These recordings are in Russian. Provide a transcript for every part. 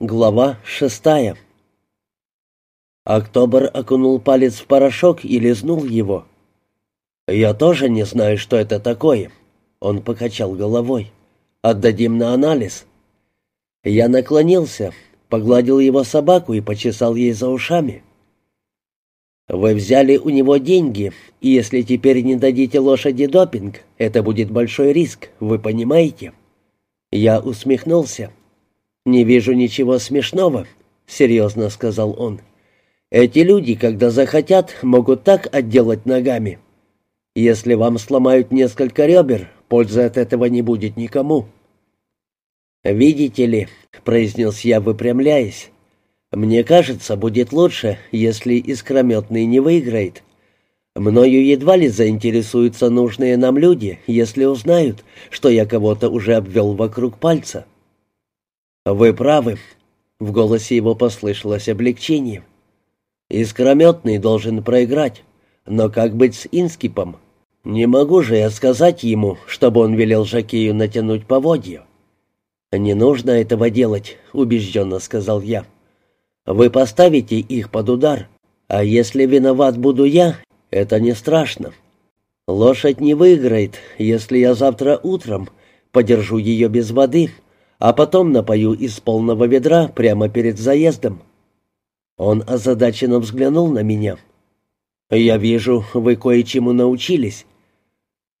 Глава шестая Октобер окунул палец в порошок и лизнул его. «Я тоже не знаю, что это такое», — он покачал головой. «Отдадим на анализ». Я наклонился, погладил его собаку и почесал ей за ушами. «Вы взяли у него деньги, и если теперь не дадите лошади допинг, это будет большой риск, вы понимаете?» Я усмехнулся. «Не вижу ничего смешного», — серьезно сказал он. «Эти люди, когда захотят, могут так отделать ногами. Если вам сломают несколько ребер, пользы от этого не будет никому». «Видите ли», — произнес я, выпрямляясь, — «мне кажется, будет лучше, если искрометный не выиграет. Мною едва ли заинтересуются нужные нам люди, если узнают, что я кого-то уже обвел вокруг пальца». «Вы правы», — в голосе его послышалось облегчение. «Искрометный должен проиграть, но как быть с Инскипом? Не могу же я сказать ему, чтобы он велел Жакею натянуть поводья». «Не нужно этого делать», — убежденно сказал я. «Вы поставите их под удар, а если виноват буду я, это не страшно. Лошадь не выиграет, если я завтра утром подержу ее без воды, а потом напою из полного ведра прямо перед заездом». Он озадаченно взглянул на меня. «Я вижу, вы кое-чему научились.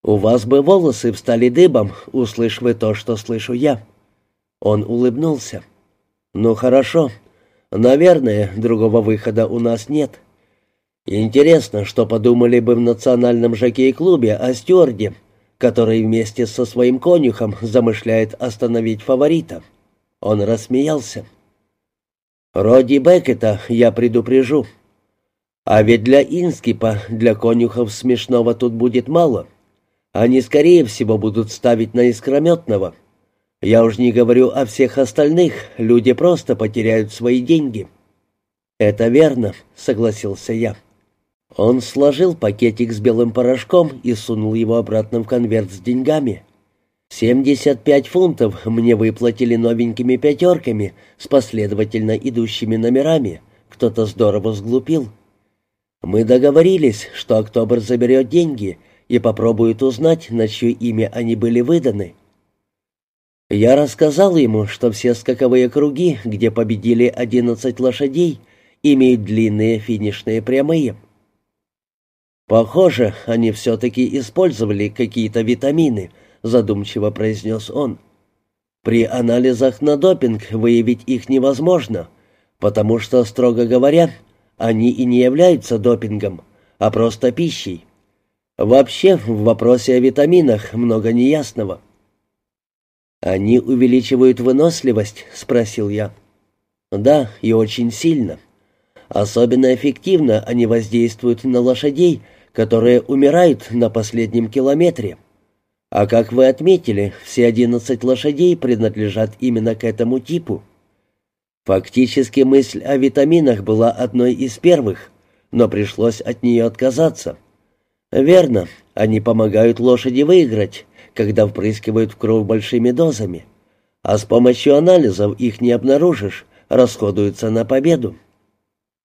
У вас бы волосы встали дыбом, услышь вы то, что слышу я». Он улыбнулся. «Ну хорошо. Наверное, другого выхода у нас нет. Интересно, что подумали бы в национальном жокей-клубе о стюарде, который вместе со своим конюхом замышляет остановить фаворита. Он рассмеялся. «Роди Беккета я предупрежу. А ведь для Инскипа, для конюхов смешного тут будет мало. Они, скорее всего, будут ставить на искрометного. Я уж не говорю о всех остальных, люди просто потеряют свои деньги». «Это верно», — согласился я. Он сложил пакетик с белым порошком и сунул его обратно в конверт с деньгами. «Семьдесят пять фунтов мне выплатили новенькими пятерками с последовательно идущими номерами. Кто-то здорово сглупил. Мы договорились, что Октобер заберет деньги и попробует узнать, на чье имя они были выданы». Я рассказал ему, что все скаковые круги, где победили одиннадцать лошадей, имеют длинные финишные прямые — «Похоже, они все-таки использовали какие-то витамины», — задумчиво произнес он. «При анализах на допинг выявить их невозможно, потому что, строго говоря, они и не являются допингом, а просто пищей. Вообще, в вопросе о витаминах много неясного». «Они увеличивают выносливость?» — спросил я. «Да, и очень сильно. Особенно эффективно они воздействуют на лошадей, которые умирают на последнем километре. А как вы отметили, все одиннадцать лошадей принадлежат именно к этому типу. Фактически мысль о витаминах была одной из первых, но пришлось от нее отказаться. Верно, они помогают лошади выиграть, когда впрыскивают в кровь большими дозами, а с помощью анализов их не обнаружишь, расходуются на победу.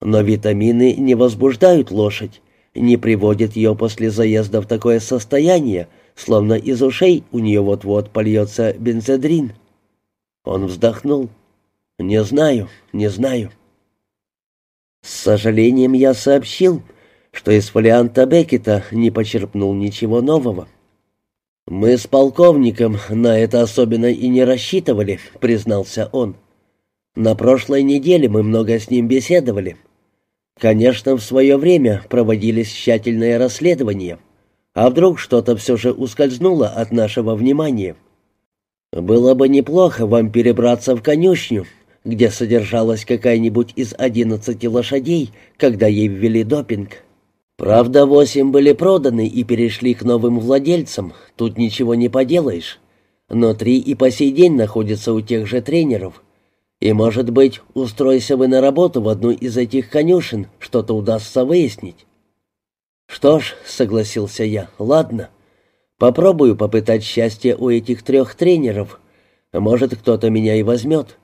Но витамины не возбуждают лошадь, не приводит ее после заезда в такое состояние, словно из ушей у нее вот-вот польется бензодрин. Он вздохнул. «Не знаю, не знаю». С сожалением я сообщил, что из фолианта Беккета не почерпнул ничего нового. «Мы с полковником на это особенно и не рассчитывали», — признался он. «На прошлой неделе мы много с ним беседовали. Конечно, в свое время проводились тщательные расследования. А вдруг что-то все же ускользнуло от нашего внимания? Было бы неплохо вам перебраться в конюшню, где содержалась какая-нибудь из одиннадцати лошадей, когда ей ввели допинг. Правда, восемь были проданы и перешли к новым владельцам, тут ничего не поделаешь. Но три и по сей день находятся у тех же тренеров. И, может быть, устройся вы на работу в одну из этих конюшен, что-то удастся выяснить. Что ж, согласился я, ладно. Попробую попытать счастье у этих трех тренеров. Может, кто-то меня и возьмет.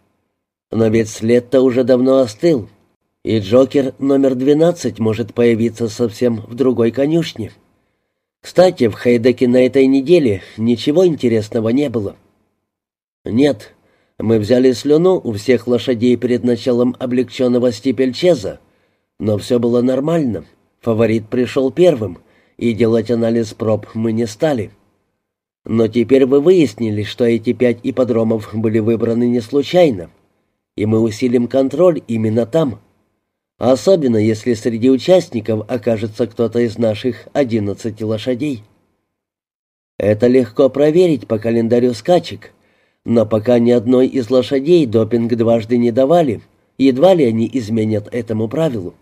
Но ведь след-то уже давно остыл, и Джокер номер 12 может появиться совсем в другой конюшне. Кстати, в Хейдеке на этой неделе ничего интересного не было. Нет, мы взяли слюну у всех лошадей перед началом облегченного стипельчеза, но все было нормально. Фаворит пришел первым, и делать анализ проб мы не стали. Но теперь вы выяснили, что эти пять ипподромов были выбраны не случайно, и мы усилим контроль именно там. Особенно, если среди участников окажется кто-то из наших одиннадцати лошадей. Это легко проверить по календарю скачек, но пока ни одной из лошадей допинг дважды не давали, едва ли они изменят этому правилу.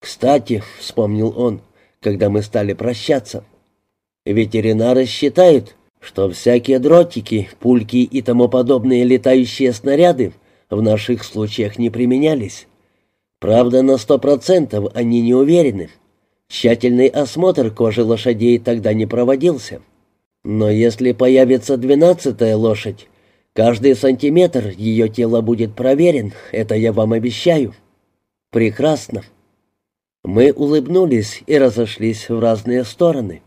«Кстати», — вспомнил он, когда мы стали прощаться, — «ветеринары считают, что всякие дротики, пульки и тому подобные летающие снаряды в наших случаях не применялись. Правда, на сто процентов они не уверены. Тщательный осмотр кожи лошадей тогда не проводился». Но если появится двенадцатая лошадь, каждый сантиметр ее тела будет проверен, это я вам обещаю. Прекрасно. Мы улыбнулись и разошлись в разные стороны.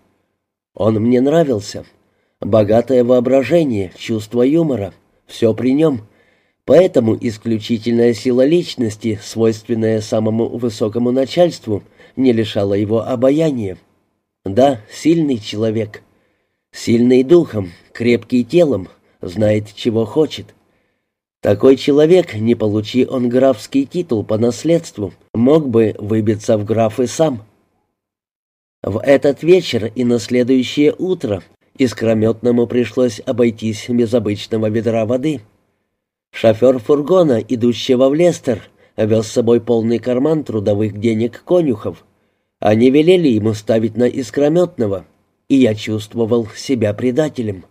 Он мне нравился. Богатое воображение, чувство юмора, все при нем. Поэтому исключительная сила личности, свойственная самому высокому начальству, не лишала его обаяния. Да, сильный человек — Сильный духом, крепкий телом, знает, чего хочет. Такой человек, не получи он графский титул по наследству, мог бы выбиться в графы сам. В этот вечер и на следующее утро искрометному пришлось обойтись без обычного ведра воды. Шофер фургона, идущего в Лестер, вез с собой полный карман трудовых денег конюхов. Они велели ему ставить на искрометного — и я чувствовал себя предателем.